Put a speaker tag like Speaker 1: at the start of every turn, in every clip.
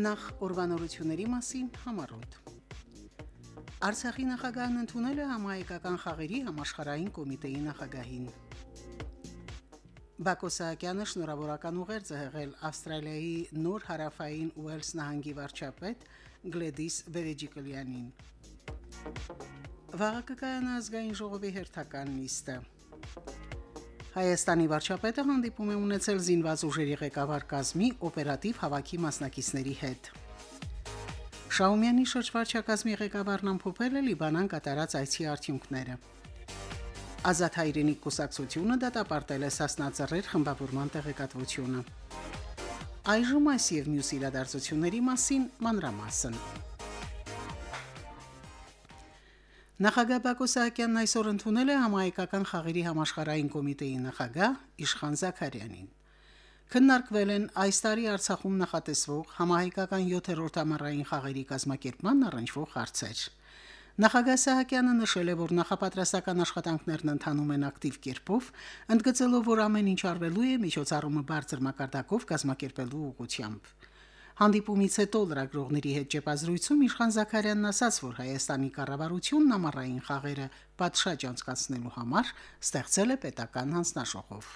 Speaker 1: Նախ օրվանորությունների մասին համարոտ։ Արցախի նախագահն ընդունել է համահայկական խաղերի համաշխարհային կոմիտեի նախագահին։ Բակո Սահակյանը շնորհավորական ուղերձ է եղել Ավստրալիայի նոր հարավային Ուելս նահանգի վարչապետ Գլեդիս Բերեջիկլյանին։ Վաղը կկայանա ազգային ժողովի հերթական նիստը։ Հայաստանի վարչապետը հանդիպում է ունեցել զինված ուժերի ղեկավար կազմի օպերատիվ հավաքի մասնակիցների հետ։ Շաումյանի շրջվարչակազմի ղեկավարն ամփոփել է Լիբանան կատարած այցի արդյունքները։ Ազատ հայրենիք կուսակցությունը դատապարտել է Սասնաձեռեր խմբավորման տեղեկատվությունը։ Այժմ այս եւ մյուս իրադարձությունների մասին մանրամասն։ Նախագահ Բակո Սահակյանն այսօր ընդունել է համահայկական խաղերի համաշխարհային կոմիտեի նախագահ Իշխան Զաքարյանին։ Քննարկվել են այս տարի Արցախում նախատեսվող համահայկական 7-րդ ամառային խաղերի կազմակերպման առնչվող հարցեր։ Նախագահ Սահակյանը նշել է, որ նախապատրաստական աշխատանքներն ընթանում են ակտիվ կերպով, ընդգծելով, որ ամեն ինչ արվելու է միջոցառումը բարձր մակարդակով կազմակերպելու ուղղությամբ։ Հանդիպումից հետո լրագրողների հետ ճեպազրույցում Իշխան Զաքարյանն ասաց, որ Հայաստանի կառավարությունն ամառային խաղերը պատշաճ անցկացնելու համար ստեղծել է պետական հանձնաժողով։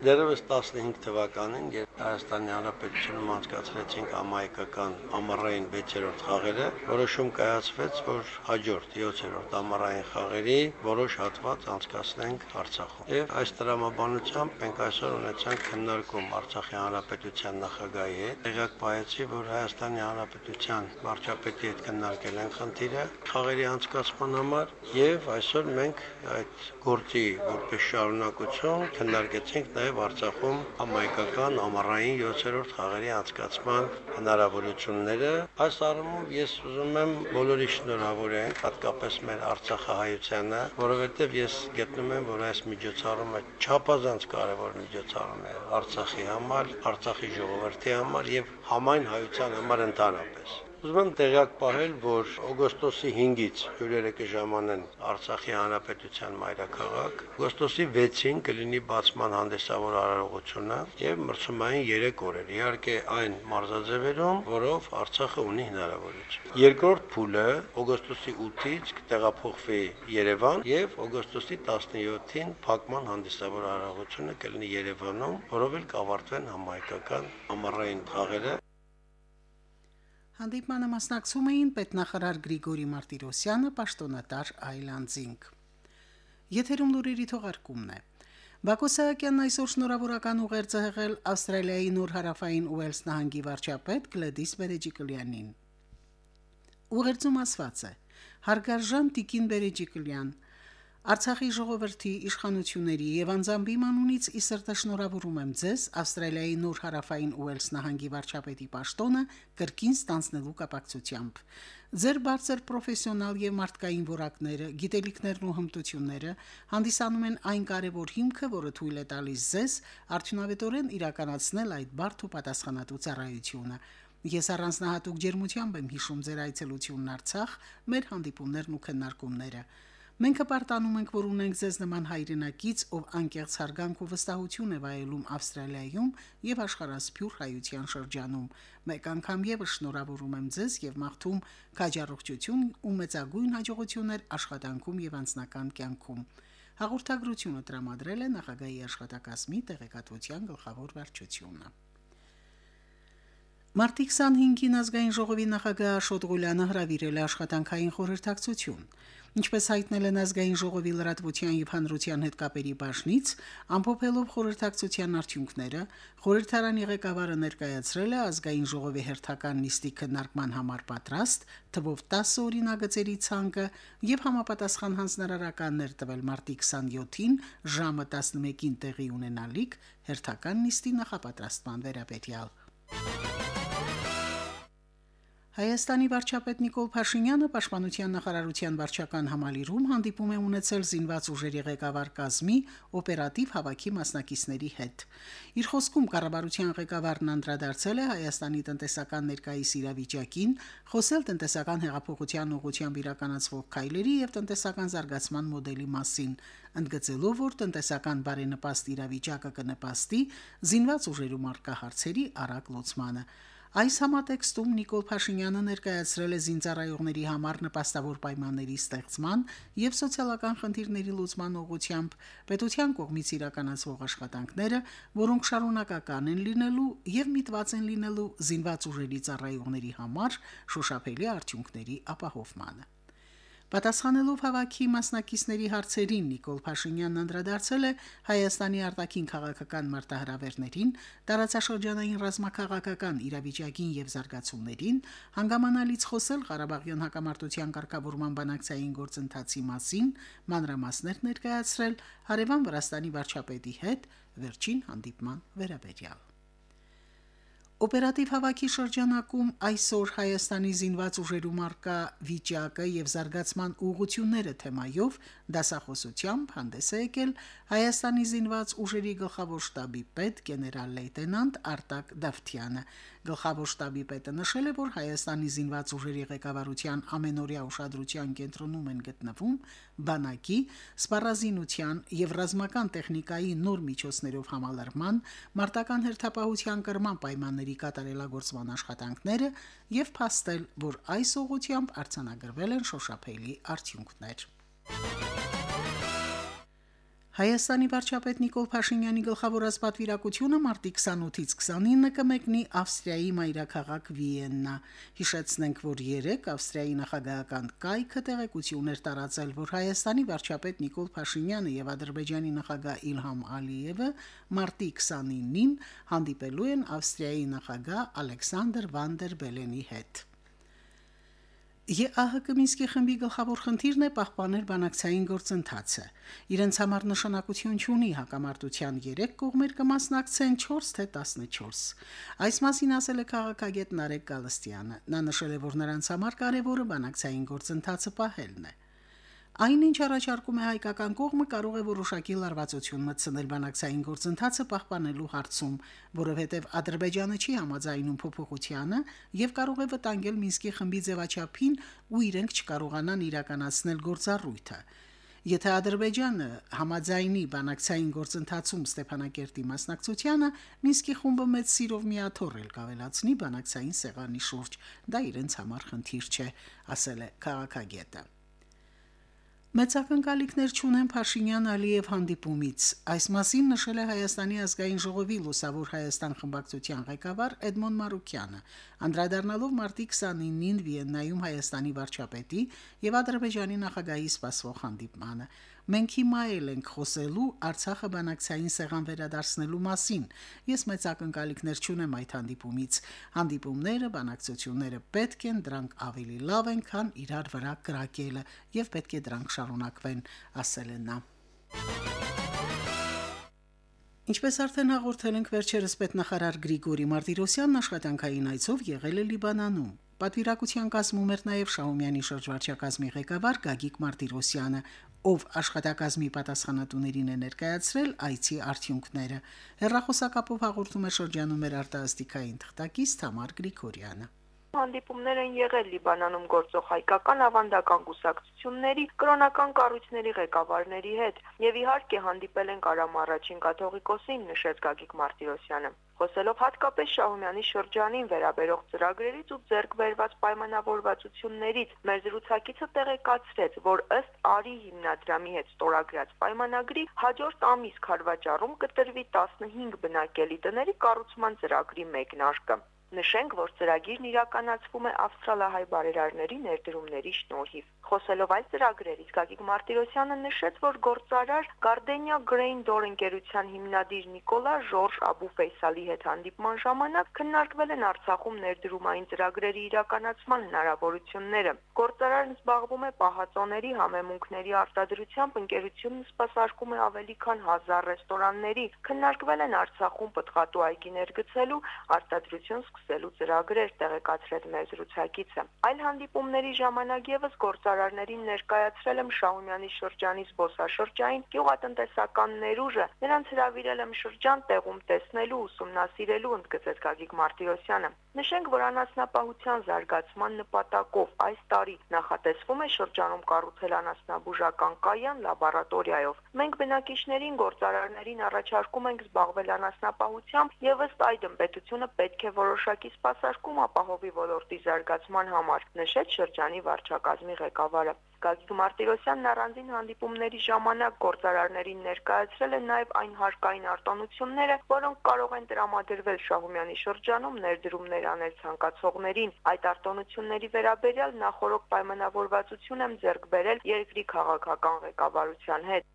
Speaker 2: Դերևս 15 թվականին, երբ Հայաստանի Հանրապետությունում անցկացրեցինք ամայկական ամառային 6-րդ խաղերը, որոշում կայացվեց, որ հաջորդ 7-րդ ամառային խաղերի որոշ հատված անցկացնենք Արցախում։ Եվ այս տրամաբանությամբ մենք այսօր ունեցանք քննարկում Արցախի Հանրապետության նախագահի հետ։ Տեղյակ պահեցի, որ Հայաստանի Հանրապետության վարչապետի հետ քննարկել են խնդիրը խաղերի անցկացման համար եւ այսօր մենք այդ գործի որպես շարունակություն քննարկեցինք նաև նաև Արցախում համայնքական ամառային 7-րդ խաղերի անցկացման հնարավորությունները։ Այս առումով ես ուզում եմ բոլորի շնորհավորել, հատկապես մեր Արցախահայությանը, որովհետև ես գտնում եմ, որ այս միջոցառումը չափազանց կարևոր միջոցառում է Արցախի համար, Արցախի ժողովրդի համար եւ համայն հայության համար ընդհանրապես։ Ուզում եմ տեղյակ պահել, որ օգոստոսի 5-ից հյուրերը կժամանեն Արցախի Հանրապետության մայրաքաղաք։ Օգոստոսի 6-ին կլինի բացման հանդեսավոր արարողությունը եւ մրցումային 3 օրեր։ Իհարկե այն մարզաձևերում, որով Արցախը ունի հնարավորություն։ Երկրորդ փուլը օգոստոսի 8-ից կտեղափոխվի Երևան եւ օգոստոսի 17-ին փակման հանդեսավոր արարողությունը կլինի Երևանում, որով էլ կավարտվեն համահայկական ամառային խաղերը
Speaker 1: Հանդիպմանը մասնակցում էին պետնախարար Գրիգորի Մարտիրոսյանը, պաշտոնատար Այլանդզինգ։ Եթերում լուրերի թողարկումն է։ Բակո Սահակյանն այսօր շնորհավորական ուղերձ է եղել Ավստրալիայի Նոր հարավային Ուելս նահանգի վարչապետ Գլեդիս Բերեջիկլյանին։ Ուղերձում ասված է. Հարգարժան Տիկին Բերեջիկլյան, Արցախի ժողովրդի իշխանությունների եւ անձամբի մանունից ի սրտե շնորհավորում եմ ձեզ Ավստրալիայի Նոր հարավային Ուելս նահանգի վարչապետի պաշտոնը կրկին ստանձնելու կապակցությամբ։ Ձեր բարձր պրոֆեսիոնալ եւ մարդկային որակները, գիտելիքներն ու հմտությունները հանդիսանում են այն կարևոր հիմքը, որը թույլ է տալիս ձեզ արդյունավետորեն իրականացնել այդ բարդ ու պատասխանատու ծառայությունը։ Ես առանձնահատուկ ջերմությամբ եմ հիշում ձեր այցելությունն Արցախ, մեր հանդիպումներն ու քննարկումները։ Մենք հպարտանում ենք, որ ունենք ձեզ նման հայրենակից, ով անկեղծ հարգանք ու վստահություն է վայելում Ավստրալիայում եւ աշխարհասփյուր հայության շրջանում։ Մեկ անգամ եւս շնորհավորում եմ ձեզ եւ մաղթում քաջառողջություն ու մեծագույն հաջողություններ աշխատանքում եւ անձնական կյանքում։ Հաղորդագրությունը տրամադրել է նախագահի աշխատակազմի տեղեկատվության գլխավոր վարչությունը։ Մարտի 25-ին ազգային ժողովի նախագահ Աշոտ Ղուլյանը հրավիրել է աշխատանքային խորհրդակցություն։ Ինչպես հայտնել են ազգային ժողովի լրատվության եւ հանրության հետ կապերի բաժնից, ամփոփելով խորհրդակցության արդյունքները, խորհրդարանի ղեկավարը ներկայացրել է ազգային ժողովի հերթական նիստի քննարկման համար պատրաստ թվով 10 օրինագծերի ցանկը եւ համապատասխան հանձնարարականներ տվել մարտի 27-ին ժամը 11-ին տեղի ունենալիք հերթական նիստի նախապատրաստման վերաբերյալ։ Հայաստանի վարչապետ Նիկոլ Փաշինյանը Պաշտպանության նախարարության վարչական համալիրում հանդիպում է ունեցել զինված ուժերի ղեկավար կազմի օպերատիվ հավաքի մասնակիցների հետ։ Իր խոսքում կառավարության ղեկավարն անդրադարձել է Հայաստանի տնտեսական ներկայիս իրավիճակին, խոսել տնտեսական հեղափոխության ուղղությամբ իրականացվող քայլերի եւ տնտեսական զարգացման մոդելի մասին, ընդգծելով, որ տնտեսական բարենպաստ իրավիճակը կնպաստի զինված ուժերու մարկահարցերի արագ լուծմանը։ Այս համատեքստում Նիկոլ Փաշինյանը ներկայացրել է զինծառայողների համար նպաստավոր պայմանների ստեղծման եւ սոցիալական խնդիրների լուծման ուղղությամբ պետության կողմից իրականացվող աշխատանքները, որոնք շարունակական են լինելու եւ միտված են լինելու զինված ուժերի ծառայողների համար շոշափելի արդյունքների ապահովմանը։ Պատասխանելով հավաքի մասնակիցների հարցերին Նիկոլ Փաշինյանն անդրադարձել է Հայաստանի արտաքին քաղաքական մարտահրավերներին, տարածաշրջանային ռազմաքաղաքական իրավիճակին եւ զարգացումներին, հանգամանալից խոսել Ղարաբաղյան հակամարտության կարգավորման բանակցային գործընթացի մասին, մանրամասներ ներկայացրել Հարևան Վրաստանի վարչապետի հետ վերջին հանդիպման վերաբերյալ։ Օպերատիվ հավաքի շրջանակում այսօր Հայաստանի զինված ուժերում արկա վիճակը եւ զարգացման ուղղությունները թեմայով դասախոսությամբ հանդես է եկել Հայաստանի զինված ուժերի գլխավոր շտաբի պետ գեներալ-լեյտենանտ Արտակ Դավթյանը։ Գլխավոր շտաբի պետը նշել է, որ Հայաստանի զինված ուժերի ղեկավարության ամենօրյա ուշադրության կենտրոնում են գտնվում բանակի, սպառազինության եւ ռազմական տեխնիկայի նոր միջոցներով համալրման, մարտական հերթապահության կրման պայմանների կատարելագործման աշխատանքները եւ փաստել, որ այս ուղությամբ արձանագրվել են շոշափելի արդյունքներ։ Հայաստանի վարչապետ Նիկոլ Փաշինյանի գլխավորած պատվիրակությունը մարտի 28-ից 29-ը կմեկնի Ավստրիայի մայրաքաղաք Վիեննա։ Հիշեցնենք, որ երեք Ավստրիայի նախագահական կայքը տեղեկություն էր տարածել, որ Հայաստանի վարչապետ Նիկոլ Փաշինյանը եւ Ադրբեջանի նախագահ Իլհամ Ալիևը մարտի 29-ին հանդիպելու են Ավստրիայի նախագահ Ալեքսանդր Վանդեր Բելենի հետ։ ԵԱՀԿ Մինսկի խմբի գլխավոր խնդիրն է պահպանել բանակցային գործընթացը։ Իրենց համար նշանակություն չունի հակամարտության 3 կողմեր կմասնակցեն 4 թե 14։ Այս մասին ասել է քաղաքագետ Նարեկ Գալստյանը։ Նա նշել է, որ նրանց համար կարևորը բանակցային գործընթացը պահելն է։ Այնինչ առաջարկում է հայկական կողմը կարող է որոշակի լարվածություն մտցնել բանակցային գործընթացը պահպանելու հարցում, որովհետև Ադրբեջանը չի համաձայնում փոփոխությանը եւ կարող է վտանգել Մինսկի խմբի ձևաչափին ու իրենք չկարողանան իրականացնել գործառույթը։ Եթե Ադրբեջանը համաձայնի բանակցային գործընթացում Ստեփանակերտի մասնակցությանը, Մինսկի խումբը մեծ սիրով միաթոռ էլ կավելացնի բանակցային սեղանի շուրջ։ Դա իրենց համար խնդիր չէ, ասել է քաղաքագետը։ Մեծ ակնկալիքներ չունեն Փաշինյան Ալիև հանդիպումից։ Այս մասին նշել է Հայաստանի ազգային ժողովի Լուսավոր Հայաստան խմբակցության ղեկավար Էդմոն Մարուկյանը, անդրադառնալով մարտի 29-ին Վիեննայում Հայաստանի վարչապետի եւ Ադրբեջանի նախագահի սպասվող հանդիպմանը։ Մենք հիմա էլ ենք խոսելու Արցախը բանակցային սեղան վերադարձնելու մասին։ Ես մեծ ակնկալիքներ չունեմ այդ հանդիպումից։ Հանդիպումները, բանակցությունները պետք են դրանք ավելի լավ են, քան իրար վրա կրակելը, եւ պետք է դրանք շարունակվեն, ասել է նա։ Ինչպես արդեն հաղորդել ենք վերջերս պետնախարար Գրիգորի Մարտիրոսյանն աշխատանքային այցով եղել է Լիբանանում։ Պատվիրակության կազմում էր նաև Շահումյանի շրջվարչակազմի ղեկավար Գագիկ Մարտիրոսյանը, ով աշխատակազմի պատասխանատուներին է ներկայացրել այցի արդյունքները։ Հերրախոսակապով հաղորդում է շրջանում մեր արտասթիկային թղթակից Թամար Գրիգորյանը
Speaker 3: հանդիպումներ են եղել Լիբանանում գործող հայկական ավանդական կուսակցությունների, կրոնական կառույցների ղեկավարների հետ եւ իհարկե հանդիպել են Կարամ առաջին կաթողիկոսին, նշեց Գագիկ Մարտիրոսյանը։ Խոսելով հատկապես Շահումյանի շրջանին վերաբերող ծրագրերից ու ձեռք բերված պայմանավորվածություններից, մեր զրուցակիցը տեղեկացրեց, որ ըստ Արի հիմնադրամի հետ ստորագրած պայմանագրի հաջորդ ամիս քարվաճառում կտրվի 15 բնակելի տների կառուցման ծրագրի մեկնարկը։ Նշենք, որ ծրագիրն իրականացվում է ավստրալահայ բարերարների ներդրումների շնորհիվ։ Խոսելով այս ծրագրերից Գագիկ Մարտիրոսյանը նշեց, որ գործարար Gardenia Grain Door ընկերության հիմնադիր Նիկոլա Ժորժ Աբու Ֆեյսալի հետ հանդիպման ժամանակ քննարկվել են Արցախում ներդրումային ծրագրերի իրականացման հնարավորությունները։ Գործարարն զբաղվում է պահածոների համեմունքների արտադրությամբ, ընկերությունն սպասարկում է ավելի քան 1000 ռեստորանների։ Քննարկվել են Արցախում պտղատու այգիներ գցելու, արտադրություն սկսելու ծրագրեր տեղեկացրեց մեր զրուցակիցը։ Այլ հանդիպումների ժամանակ եւս գործարարներին ներկայացրել եմ Շահումյանի շրջանի զբոսաշրջային գյուղատնտեսական ներուժը, նրանց հրավիրել եմ շրջան տեղում տեսնելու, ուսումնասիրելու, ընդգծեց Գագիկ Մարտիրոսյանը։ Նշենք, որ անասնապահության զարգացման նպատակով այս տարի նախատեսվում է շրջանում կառուցել անասնաբուժական կայան լաբորատորիայով։ Մենք բնակիչներին գործարարներին առաջարկում ենք զբաղվել անասնապահությամբ եւ ըստ այդմ պետությունը պետք է որոշակի սպասարկում ապահովի ոլորտի զարգացման համար, նշեց շրջանի վարչակազմի ղեկավարը։ Գագիկ Մարտիրոսյանն առանձին հանդիպումների ժամանակ գործարարներին ներկայացրել է նաև այն հարկային արտոնությունները, որոնք կարող են տրամադրվել Շահումյանի շրջանում ներդրումներ անել ցանկացողներին։ Այդ արտոնությունների վերաբերյալ նախորոք պայմանավորվածություն եմ ձեռք բերել երկրի քաղաքական ղեկավարության հետ։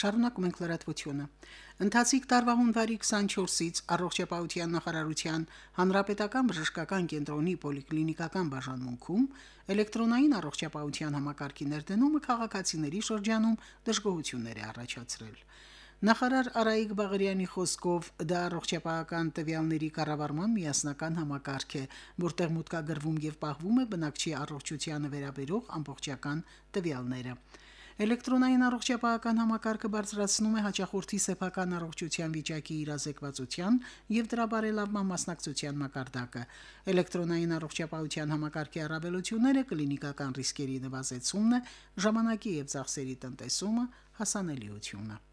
Speaker 1: Շարունակում ենք լրատվությունը։ Ընթացիկ տարվա հունվարի 24-ից առողջապահության նախարարության հանրապետական բժշկական կենտրոնի պոլիկլինիկական բաժանմունքում էլեկտրոնային առողջապահության համակարգի ներդնումը քաղաքացիների շրջանում դժգոհություններ է առաջացրել։ Նախարար Արայիկ Բաղարյանի խոսքով դա առողջապահական տվյալների կառավարման միասնական համակարգ է, որտեղ մուտքագրվում եւ պահվում է բնակչի առողջությանը վերաբերող ամբողջական տվյալները։ Էլեկտրոնային առողջապահական համակարգը բարձրացնում է հաճախորդի սեփական առողջության վիճակի իրազեկվածության եւ դրա բարելավման մասնակցության մակարդակը։ Էլեկտրոնային առողջապահության համակարգի առավելությունները կլինիկական ռիսկերի նվազեցումն է, ժամանակի եւ ծախսերի տնտեսումը, հասանելիությունը։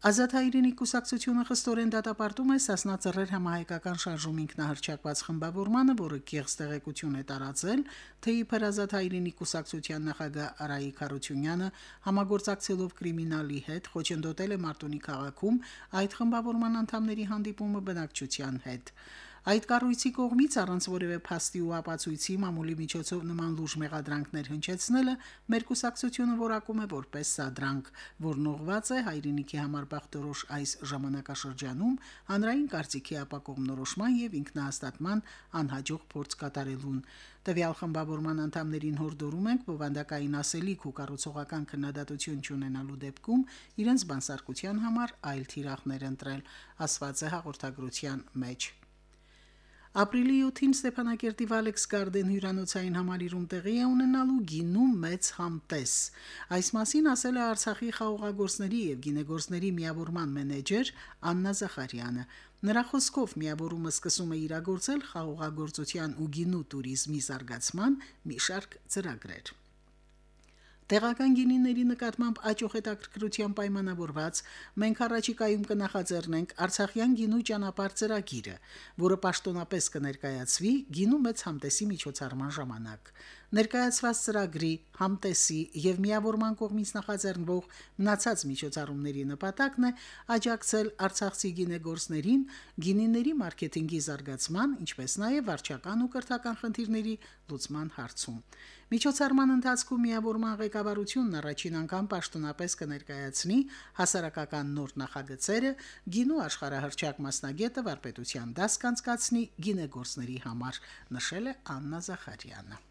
Speaker 1: Ազատ հայրենի կուսակցությունը խստորեն դատապարտում է Սասնա ծռեր համահայկական շարժում ինքնահարճակված խմբավորմանը, որը կեղծ տեղեկություն է տարածել, թե իբր Ազատ հայրենի կուսակցության նախագահ Արայիկ Հարությունյանը համագործակցելով կրիմինալի հետ խոչընդոտել է Մարտունի քաղաքում այդ խմբավորման անդամների հանդիպումը բնակչության հետ։ Այդ կառույցի կողմից առանց որևէ փաստի ու ապացույցի մամուլի միջոցով նման լուրջ մեղադրանքներ հնչեցնելը մեր կուսակցությունը որակում է որպես սադրանք, որն ուղղված է հայրենիքի համար բախտորոշ այս ժամանակաշրջանում հանրային կարծիքի ապակողմնորոշման եւ ինքնահաստատման անհաջող փորձ կատարելուն։ Տվյալ խմբավորման անդամներին հորդորում ենք բովանդակային ասելիք ու կառուցողական քննադատություն չունենալու դեպքում իրենց բանսարկության համար այլ թիրախներ ընտրել, ասված է հաղորդագրության մեջ։ Ապրիլի 7-ին Ստեփանակերտի Վալեքս Գարդեն հյուրանոցային համալիրում տեղի է ունենալու գինու մեծ համտես։ Այս մասին ասել է Արցախի խաղողագործների եւ գինեգործների միավորման մենեջեր Աննա Զախարյանը։ Նրա խոսքով միավորումը սկսում է իրագործել խաղողագործության ու գինու туриզմի զարգացման մի շարք ծրագրեր։ Տեղական գինիների նկատմամբ աճող հետաքրքրության պայմանավորված մենք առաջիկայում կնախաձեռնենք Արցախյան գինու ճանապարհ ծրագիրը, որը պաշտոնապես կներկայացվի գինու մեծ համտեսի միջոցառման ժամանակ։ Ներկայացված ծրագրի համտեսի եւ միավորման կողմից նախաձեռնվող մնացած միջոցառումների նպատակն է աջակցել Արցախցի գինեգործներին գինիների մարքեթինգի զարգացման, ինչպես նաեւ վարչական ու կրթական խնդիրների լուծման հարցում։ Միջոցառման ընթացքում միավորման ղեկավարությունն առաջին անգամ պաշտոնապես կներկայացնի հասարակական նոր նախագծերը, գինու աշխարհահռչակ մասնագետը վարպետության դաս կանցկացնի գինեգործների համար, նշել է Աննա Զախարյանը։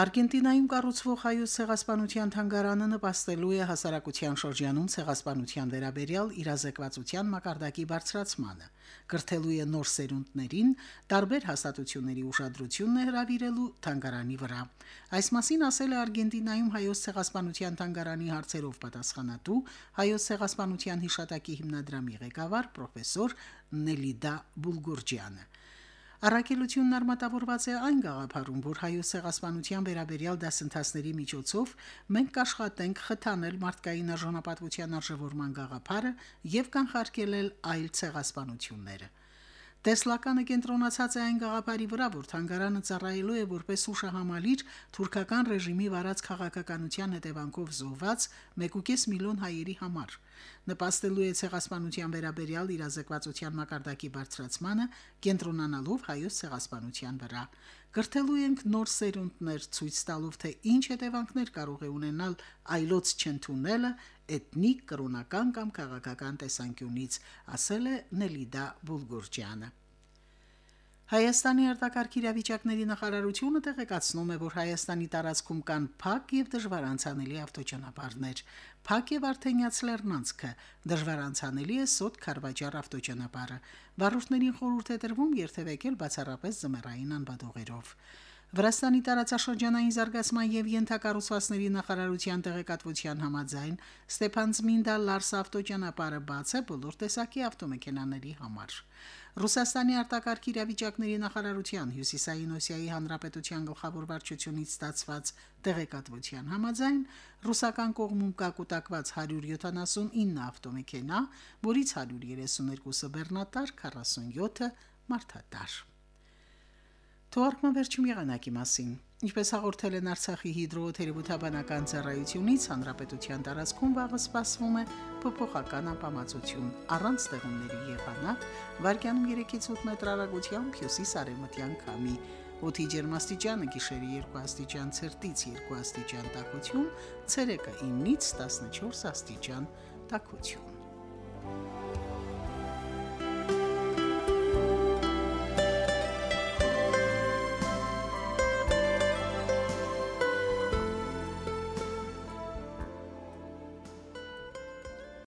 Speaker 1: Արգենտինայում կառուցվող հայոց ցեղասպանության թանգարանը նպաստելու է հասարակության շրջանում ցեղասպանության վերաբերյալ իրազեկվածության մակարդակի բարձրացմանը, կրթելու է նոր սերունդներին տարբեր հաստատությունների ուշադրությունն է հravirելու թանգարանի վրա։ Այս մասին ասել է Արգենտինայում հայոց ցեղասպանության թանգարանի հարցերով պատասխանատու հայոց ցեղասպանության հիշատակի հիմնադրամի ղեկավար պրոֆեսոր Նելիդա Բուլգուրջյանը։ Առաքելությունն արմատավորված է այն գաղափարում, որ հայոց ցեղասպանության վերաբերյալ դասընթացների միջոցով մենք կաշխատենք խթանել մարդկային արժանապատվության արժևորման գաղափարը եւ կանխարգելել այլ ցեղասպանությունները։ Տեսլականը կենտրոնացած է այն գաղափարի վրա, որ թանգարանը ծառայելու է որպես ուշահամալիր թուրքական ռեժիմի վարած քաղաքականության հետևանքով զոհված 1.5 միլիոն հայերի համար նպաստելու է ցեղասպանության վերաբերյալ իրազեկվածության մակարդակի բարձրացմանը, կենտրոնանալով հայոց ցեղասպանության վրա։ Գրթելու ենք նոր սերունդներ ցույց տալով, թե ինչ հետևանքներ կարող է ունենալ այլոց չընդունելը էթնիկ, կրոնական կամ քաղաքական տեսանկյունից, ասել է Նելիդա Բուլգուրջյանը։ Հայաստանի արտակարգ իրավիճակների նախարարությունը տեղեկացնում է, որ Հայաստանի տարածքում կան փակ եւ դժվար անցանելի ավտոճանապարհներ։ Փակ եւ Արթենյաց Լեռնանցքը դժվար անցանելի է Սոտ Խարվաճար ավտոճանապարհը։ Վարորդներին խորհուրդ է տրվում երթևեկել բացառապես զմերային անբադողերով։ Վրաստանի տարածաշրջանային զարգացման եւ յենթակառուցվածքների նախարարության տեղեկատվության համաձայն Ստեփանցմինդա Լարս ավտոճանապարհը բաց է բոլոր տեսակի ավտոմեքենաների համար։ Ռուսաստանի արտակարգ իրավիճակների նախարարության Հյուսիսային Օսիայի հանրապետության գլխավոր վարչությունից ստացված տեղեկատվության համաձայն ռուսական կողմում կակուտակված 179 ավտոմեքենա, որից 132-ը բեռնատար, 47-ը մարդատար։ Թվարկման վերջին եղանակի մասին։ Ինչպես հաղորդել են Արցախի հիդրոթերապևտաբանական ծառայությունից, հանրապետության տարածքում վաղը սպասվում է փոփոխական անբավարարություն առանց ձեղումների եղանակ, վարկյանում 3-ից 8 մետր հեռագությամբ հյուսիս-արևմտյան քամի։ Օդի ջերմաստիճանը գիշերը 2 աստիճան ցերտից 2 աստիճան տաքություն, ցերեկը 9-ից 14 աստիճան տաքություն։